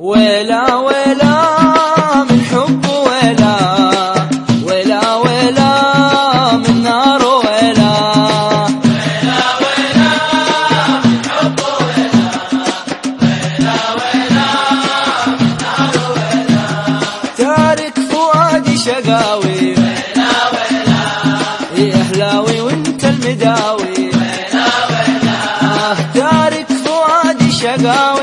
ويلا ويلا من حب ويلا ويلا ويلا من نار ويلا ويلا ويلا من حب ويلا ويلا ويلا من نار ويلا تارك فؤادي شقاوي ويلا ويلا يا أهلاوي وأنت المداوي. ويلا آه تارك فؤادي شقاوي.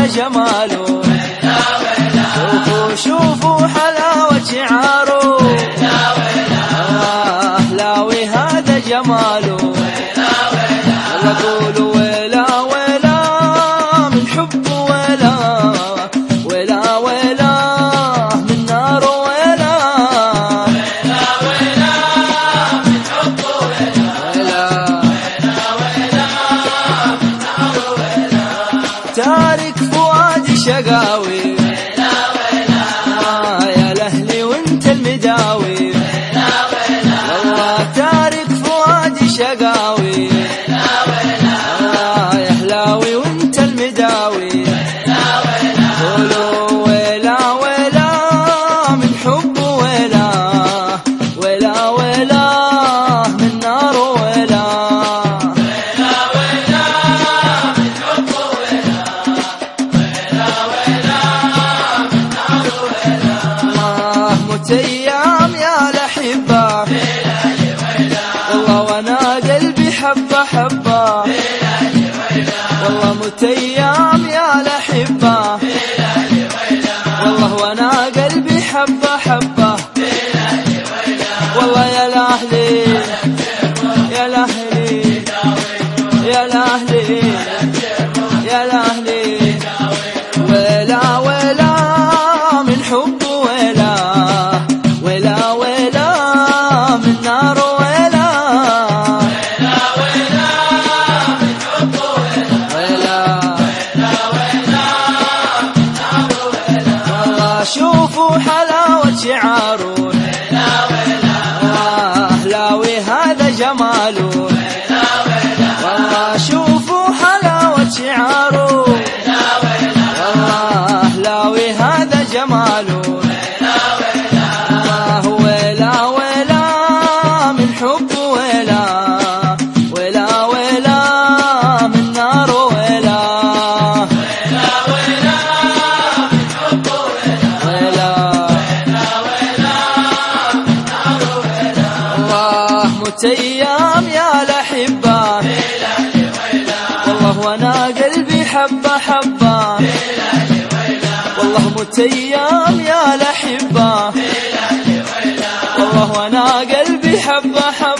هذا جماله. شوفوا شوفوا حلاوة شعاره. أهلاوي هذا جماله. قولوا تارك فؤادي شقاوي. ويلا ويلا آه الأهلي وأنت المداوي. ويلا ويلا شقاوي. حبة حبة. والله مت أيام يا الاحبه والله وأنا قلبي حبة حبة. والله يا الاهلي يا الاهلي يا الاهلي يا الاهلي شوفوا حلاوة شعاره. ويلا أهلاوي هذا جماله. مت أيام يا ويلا والله وأنا قلبي ويلا ويلا والله مت أيام يا ويلا والله وأنا قلبي حبه حبه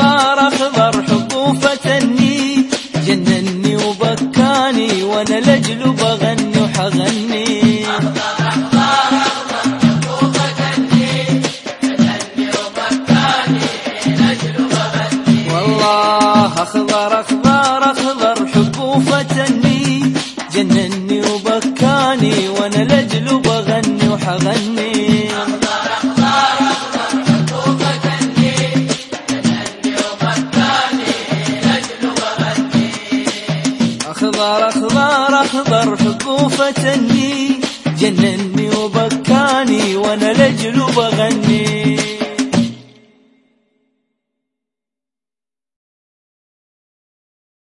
اخضر اخضر حب وفتني جنني وبكاني وأنا لاجله بغني وحغني. اخضر اخضر اخضر حب وفتني جنني وبكاني وأنا لاجله بغني وحغني. فتني جنني وبكاني وأنا لجل بغني